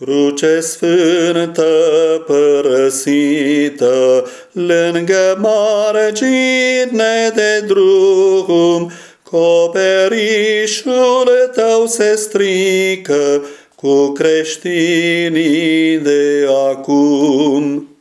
Cruce sfântă părăsită, lângă margine de drum, coperișul tău se strică cu creștinii de acum.